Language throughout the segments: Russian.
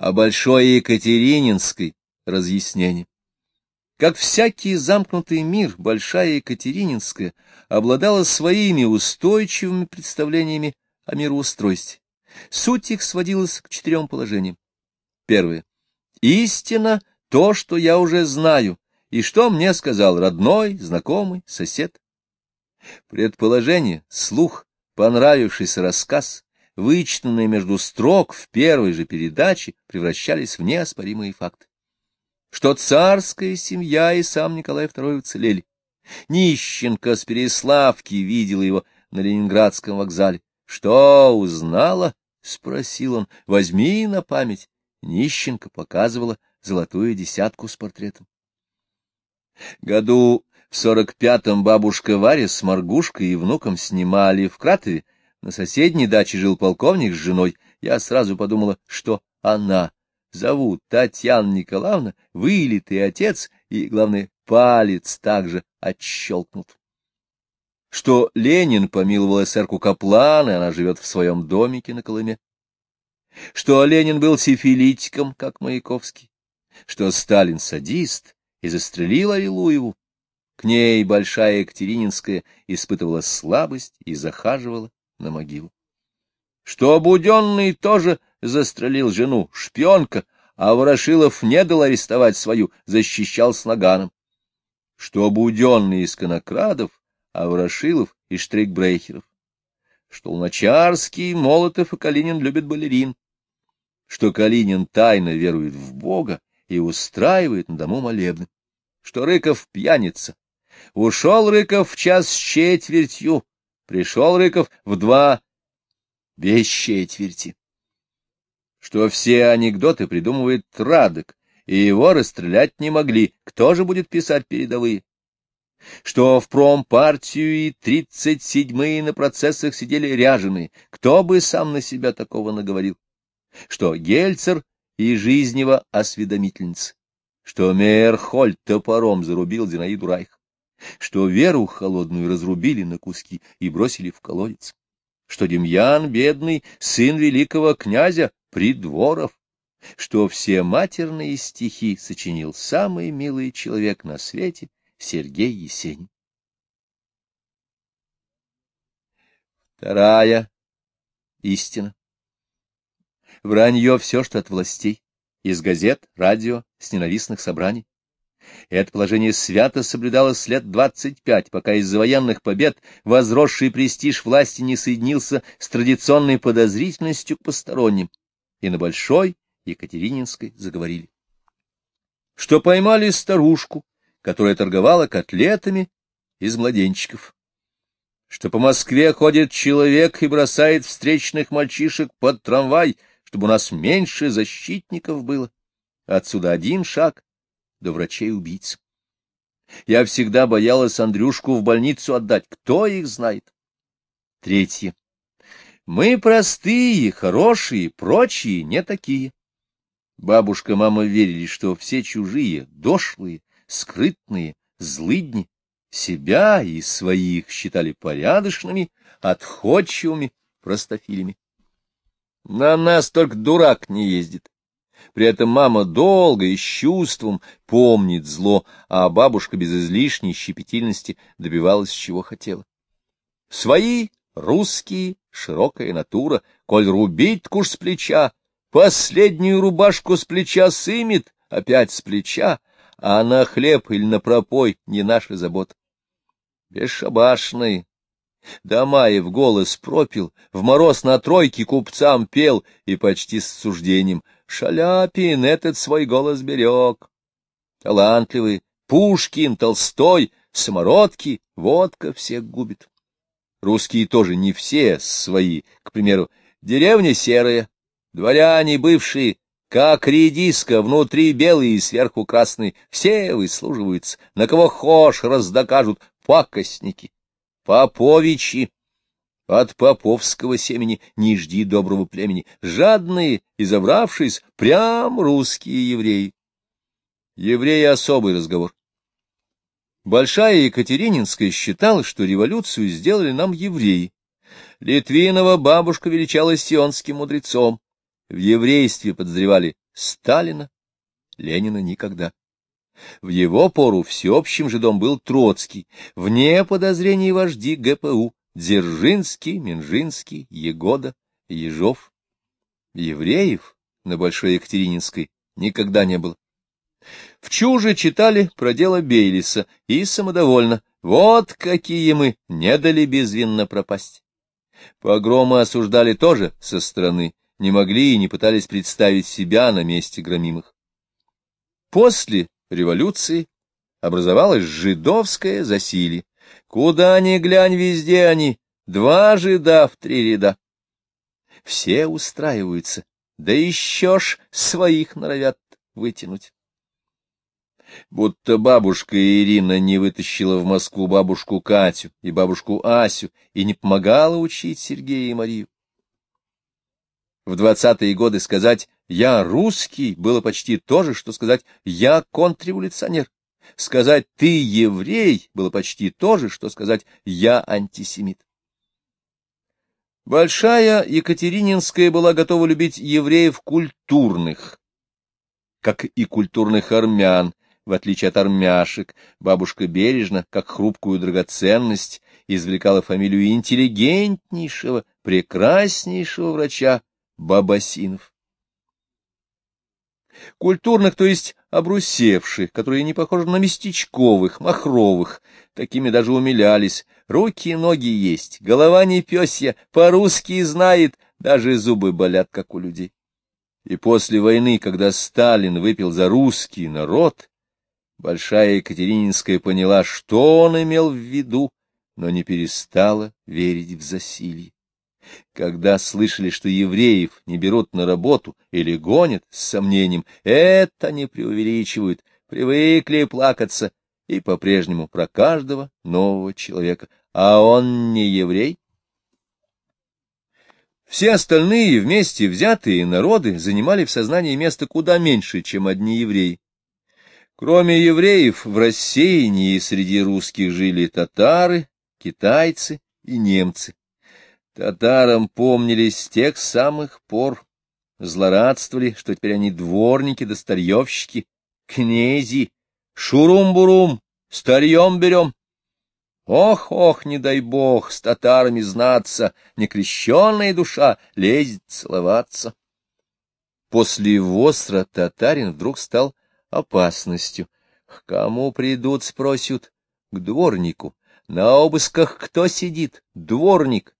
а Большой Екатерининской — разъяснение. Как всякий замкнутый мир, Большая Екатерининская обладала своими устойчивыми представлениями о мироустройстве. Суть их сводилась к четырем положениям. Первое. Истина — то, что я уже знаю, и что мне сказал родной, знакомый, сосед. Предположение, слух, понравившийся рассказ, вычитанные между строк в первой же передаче, превращались в неоспоримые факты. Что царская семья и сам Николай II уцелели. Нищенко с Переславки видела его на Ленинградском вокзале. Что узнала? — спросил он. — Возьми на память. Нищенко показывала золотую десятку с портретом. Году в сорок пятом бабушка Варя с Маргушкой и внуком снимали в Кратове. На соседней даче жил полковник с женой. Я сразу подумала, что она. Зовут Татьяна Николаевна, вылитый отец, и, главное, палец также отщелкнут. Что Ленин помиловал эсерку Каплан, и она живет в своем домике на Колыме. Что Ленин был сифилитиком, как Маяковский. Что Сталин садист, и застрелил Аллилуеву. К ней Большая Екатерининская испытывала слабость и захаживала на могилу. Что Буденный тоже застрелил жену, шпионка, а Ворошилов не дал арестовать свою, защищал с наганом. Что Буденный из конокрадов, а Ворошилов из штрейкбрейхеров. Что Луначарский, Молотов и Калинин любят балерин. Что Калинин тайно верует в Бога, и устраивает на дому молебны, что Рыков пьяница. Ушел Рыков в час с четвертью, пришел Рыков в два без четверти. Что все анекдоты придумывает Радок, и его расстрелять не могли, кто же будет писать передовые? Что в промпартию и тридцать седьмые на процессах сидели ряженые, кто бы сам на себя такого наговорил? Что Гельцер и жизнева осведомительница, что Мейерхольд топором зарубил Зинаиду Райх, что Веру холодную разрубили на куски и бросили в колодец, что Демьян, бедный, сын великого князя, Придворов, что все матерные стихи сочинил самый милый человек на свете Сергей Есенин. Вторая истина. Вранье все, что от властей, из газет, радио, с ненавистных собраний. Это положение свято соблюдалось лет двадцать пять, пока из-за военных побед возросший престиж власти не соединился с традиционной подозрительностью к посторонним, и на Большой Екатерининской заговорили. Что поймали старушку, которая торговала котлетами из младенчиков. Что по Москве ходит человек и бросает встречных мальчишек под трамвай, чтобы у нас меньше защитников было. Отсюда один шаг до врачей-убийц. Я всегда боялась Андрюшку в больницу отдать. Кто их знает? Третье. Мы простые, хорошие, прочие не такие. Бабушка, мама верили, что все чужие, дошлые, скрытные, злыдни, себя и своих считали порядочными, отходчивыми, простофилями. На нас только дурак не ездит. При этом мама долго и с чувством помнит зло, а бабушка без излишней щепетильности добивалась, чего хотела. Свои, русские, широкая натура, коль рубить куш с плеча, последнюю рубашку с плеча сымет, опять с плеча, а на хлеб или на пропой не наша забота. Бесшабашный, Дамаев голос пропил, в мороз на тройке купцам пел и почти с суждением. Шаляпин этот свой голос берег. Талантливый Пушкин, Толстой, самородки, водка всех губит. Русские тоже не все свои, к примеру, деревня серая, дворяне бывшие, как редиска, внутри белые и сверху красные, все выслуживаются, на кого хошь раздокажут, пакостники. Поповичи. От поповского семени не жди доброго племени. Жадные и забравшись, прям русские евреи. Евреи — особый разговор. Большая Екатерининская считала, что революцию сделали нам евреи. Литвинова бабушка величалась сионским мудрецом. В еврействе подозревали Сталина, Ленина никогда. В его пору всеобщим жидом был Троцкий, вне подозрений вожди ГПУ, Дзержинский, Минжинский, Егода, Ежов. Евреев на Большой Екатерининской никогда не было. В чуже читали про дело Бейлиса и самодовольно. Вот какие мы не дали безвинно пропасть. Погромы осуждали тоже со стороны, не могли и не пытались представить себя на месте громимых. После революции образовалось жидовское засилье. Куда ни глянь, везде они, два жида в три ряда. Все устраиваются, да еще ж своих норовят вытянуть. Будто бабушка Ирина не вытащила в Москву бабушку Катю и бабушку Асю и не помогала учить Сергея и Марию. В двадцатые годы сказать «я русский» было почти то же, что сказать «я контрреволюционер». Сказать «ты еврей» было почти то же, что сказать «я антисемит». Большая Екатерининская была готова любить евреев культурных, как и культурных армян, в отличие от армяшек, бабушка бережно, как хрупкую драгоценность, извлекала фамилию интеллигентнейшего, прекраснейшего врача Бабасинов. Культурных, то есть обрусевших, которые не похожи на местечковых, махровых, такими даже умилялись. Руки и ноги есть, голова не пёсья, по-русски знает, даже зубы болят, как у людей. И после войны, когда Сталин выпил за русский народ, Большая Екатерининская поняла, что он имел в виду, но не перестала верить в засилье. Когда слышали, что евреев не берут на работу или гонят с сомнением, это не преувеличивают, привыкли плакаться, и по-прежнему про каждого нового человека. А он не еврей? Все остальные вместе взятые народы занимали в сознании место куда меньше, чем одни евреи. Кроме евреев, в рассеянии среди русских жили татары, китайцы и немцы. Татарам помнились с тех самых пор, злорадствовали, что теперь они дворники да старьевщики, князі, шурум-бурум, старьем берем. Ох, ох, не дай бог, с татарами знаться, некрещенная душа лезет целоваться. После Восра татарин вдруг стал опасностью. К кому придут, спросят? К дворнику. На обысках кто сидит? Дворник.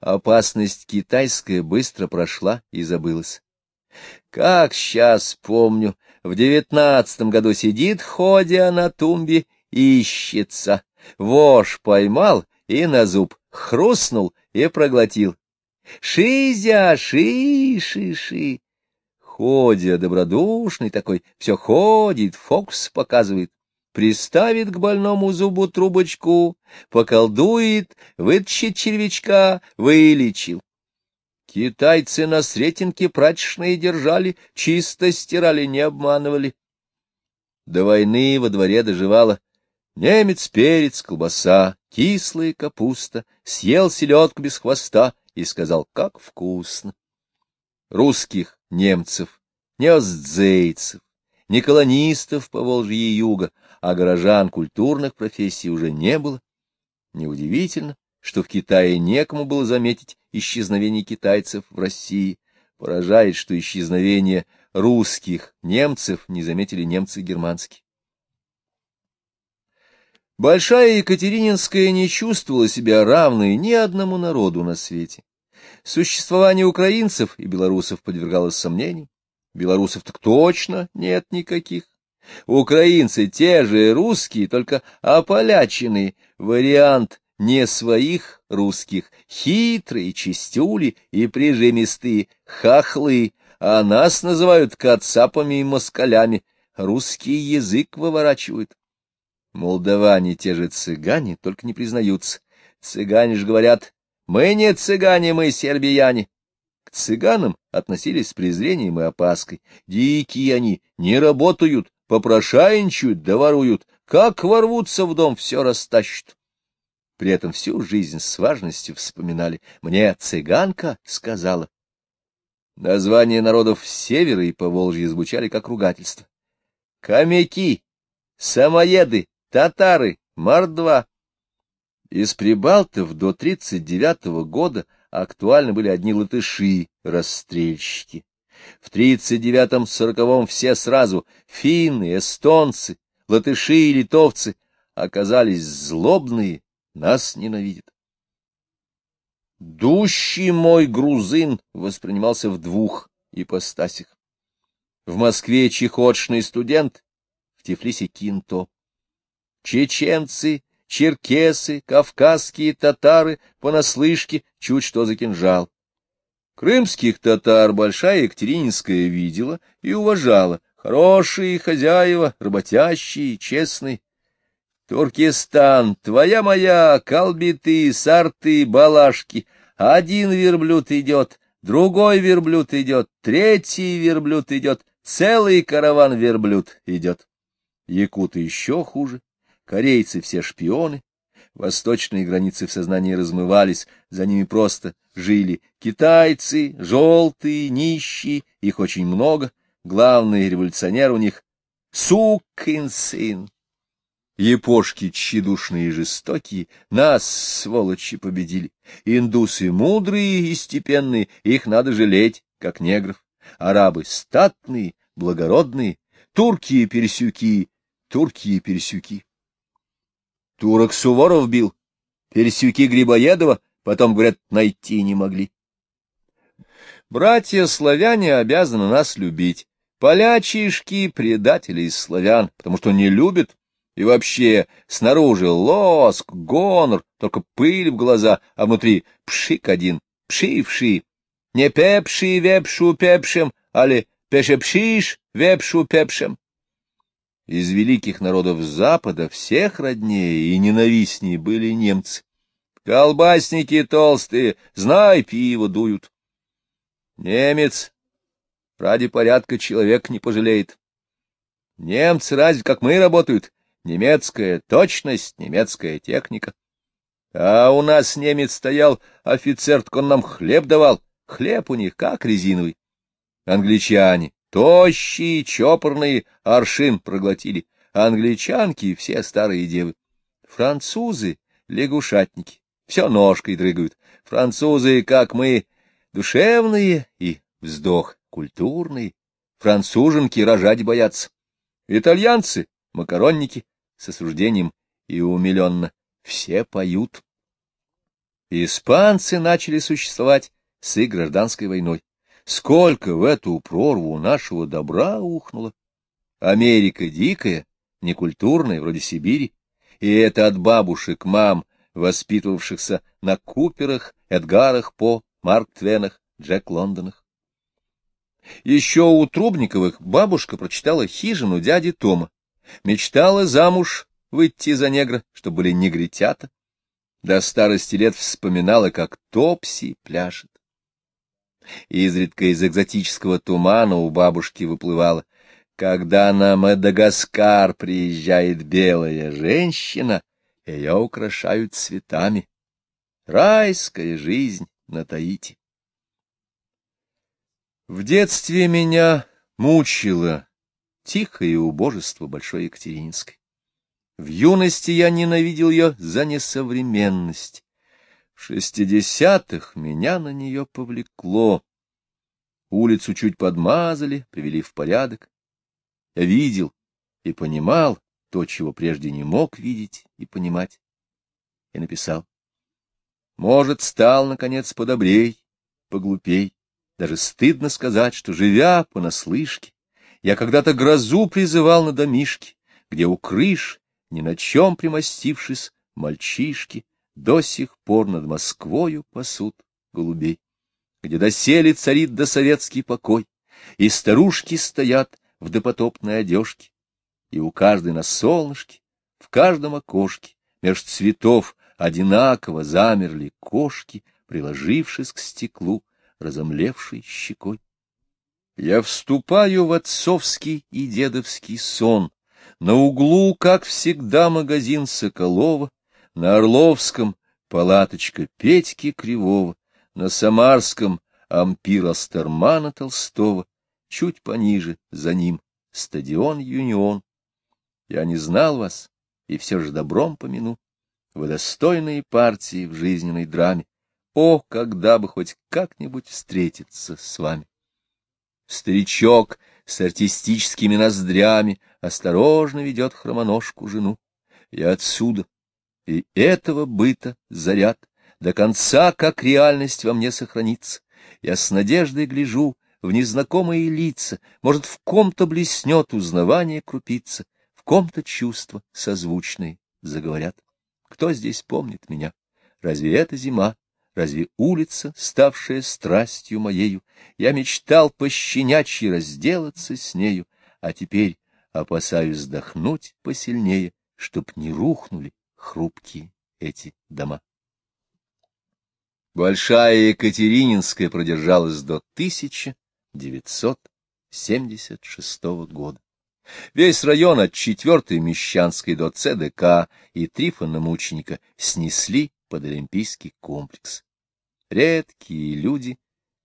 Опасность китайская быстро прошла и забылась. Как сейчас помню, в девятнадцатом году сидит, ходя на тумбе, ищется. Вож поймал и на зуб хрустнул и проглотил. Шизя, ши-ши-ши. Ходя, добродушный такой, все ходит, фокус показывает. Приставит к больному зубу трубочку, поколдует, вытащит червячка, вылечил. Китайцы на сретенке прачечные держали, чисто стирали, не обманывали. До войны во дворе доживала немец, перец, колбаса, кислая капуста, съел селедку без хвоста и сказал, как вкусно. Русских немцев, не оздзейцев, не колонистов по Волжье юга, а горожан культурных профессий уже не было. Неудивительно, что в Китае некому было заметить исчезновение китайцев в России. Поражает, что исчезновение русских немцев не заметили немцы германские. Большая Екатерининская не чувствовала себя равной ни одному народу на свете. Существование украинцев и белорусов подвергалось сомнению. Белорусов так точно нет никаких. Украинцы те же русские, только ополяченные, вариант не своих русских, хитрые, чистюли и прижимистые, хохлы, а нас называют кацапами и москалями, русский язык выворачивают. Молдаване те же цыгане, только не признаются. Цыгане же говорят, мы не цыгане, мы сербияне. К цыганам относились с презрением и опаской. Дикие они, не работают, попрошайничают да воруют. Как ворвутся в дом, все растащат. При этом всю жизнь с важностью вспоминали. Мне цыганка сказала. Названия народов севера и Поволжья звучали как ругательство. Камяки, самоеды, татары, мордва. Из прибалтов до 39 года актуальны были одни латыши, расстрельщики. В 39-40 все сразу — финны, эстонцы, латыши и литовцы — оказались злобные, нас ненавидят. Дущий мой грузин воспринимался в двух ипостасях. В Москве чехотшный студент, в Тифлисе кинто. Чеченцы, черкесы, кавказские татары понаслышке чуть что за кинжал. Крымских татар большая Екатерининская видела и уважала. Хорошие хозяева, работящие, честные. Туркестан, твоя моя, колбиты, сарты, балашки. Один верблюд идет, другой верблюд идет, третий верблюд идет, целый караван верблюд идет. Якуты еще хуже, корейцы все шпионы, восточные границы в сознании размывались, за ними просто жили китайцы, желтые, нищие, их очень много, главный революционер у них — сукин сын. Япошки тщедушные и жестокие, нас, сволочи, победили. Индусы мудрые и степенные, их надо жалеть, как негров. Арабы статные, благородные, турки и персюки, турки и персюки. Турок Суворов бил, персюки Грибоедова, потом, говорят, найти не могли. Братья-славяне обязаны нас любить. Полячишки — предатели из славян, потому что не любят и вообще, снаружи лоск, гонор, только пыль в глаза, а внутри пшик один, пшивший. Не пепши вепшу пепшем, али пешепшиш вепшу пепшем. Из великих народов Запада всех роднее и ненавистнее были немцы. Колбасники толстые, знай, пиво дуют. Немец ради порядка человек не пожалеет. Немцы разве как мы работают? немецкая точность, немецкая техника. А у нас немец стоял, офицер, он нам хлеб давал, хлеб у них как резиновый. Англичане, тощие, чопорные, аршин проглотили, англичанки все старые девы. Французы — лягушатники, все ножкой дрыгают. Французы, как мы, душевные и вздох культурный. Француженки рожать боятся. Итальянцы — макаронники, с осуждением и умиленно. Все поют. Испанцы начали существовать с их гражданской войной. Сколько в эту прорву нашего добра ухнуло! Америка дикая, некультурная, вроде Сибири, и это от бабушек, мам, воспитывавшихся на Куперах, Эдгарах По, Марк Твенах, Джек Лондонах. Еще у Трубниковых бабушка прочитала хижину дяди Тома, Мечтала замуж выйти за негра, чтобы были негритята. До старости лет вспоминала, как Топси пляшет. Изредка из экзотического тумана у бабушки выплывала. Когда на Мадагаскар приезжает белая женщина, ее украшают цветами. Райская жизнь на Таити. В детстве меня мучила тихое убожество Большой Екатерининской. В юности я ненавидел ее за несовременность. В шестидесятых меня на нее повлекло. Улицу чуть подмазали, привели в порядок. Я видел и понимал то, чего прежде не мог видеть и понимать. И написал. Может, стал, наконец, подобрей, поглупей. Даже стыдно сказать, что, живя понаслышке, я когда-то грозу призывал на домишке, где у крыш, ни на чем примостившись, мальчишки до сих пор над Москвою пасут голубей, где доселе царит досоветский покой, и старушки стоят в допотопной одежке, и у каждой на солнышке, в каждом окошке, меж цветов одинаково замерли кошки, приложившись к стеклу, разомлевшей щекой. Я вступаю в отцовский и дедовский сон. На углу, как всегда, магазин Соколова, на Орловском — палаточка Петьки Кривого, на Самарском — ампир Астермана Толстого, чуть пониже, за ним, стадион Юнион. Я не знал вас, и все же добром помяну. Вы достойные партии в жизненной драме. О, когда бы хоть как-нибудь встретиться с вами! Старичок с артистическими ноздрями осторожно ведет хромоножку жену. Я отсюда, и этого быта заряд, до конца, как реальность во мне сохранится. Я с надеждой гляжу в незнакомые лица, может, в ком-то блеснет узнавание крупица, ком-то чувства созвучные заговорят. Кто здесь помнит меня? Разве это зима? Разве улица, ставшая страстью моею? Я мечтал пощенячьи разделаться с нею, а теперь опасаюсь вздохнуть посильнее, чтоб не рухнули хрупкие эти дома. Большая Екатерининская продержалась до 1976 года. Весь район от 4-й Мещанской до ЦДК и Трифона Мученика снесли под Олимпийский комплекс. Редкие люди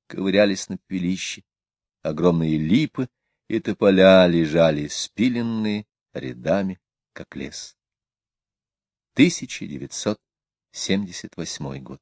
ковырялись на пепелище, огромные липы и тополя лежали спиленные рядами, как лес. 1978 год.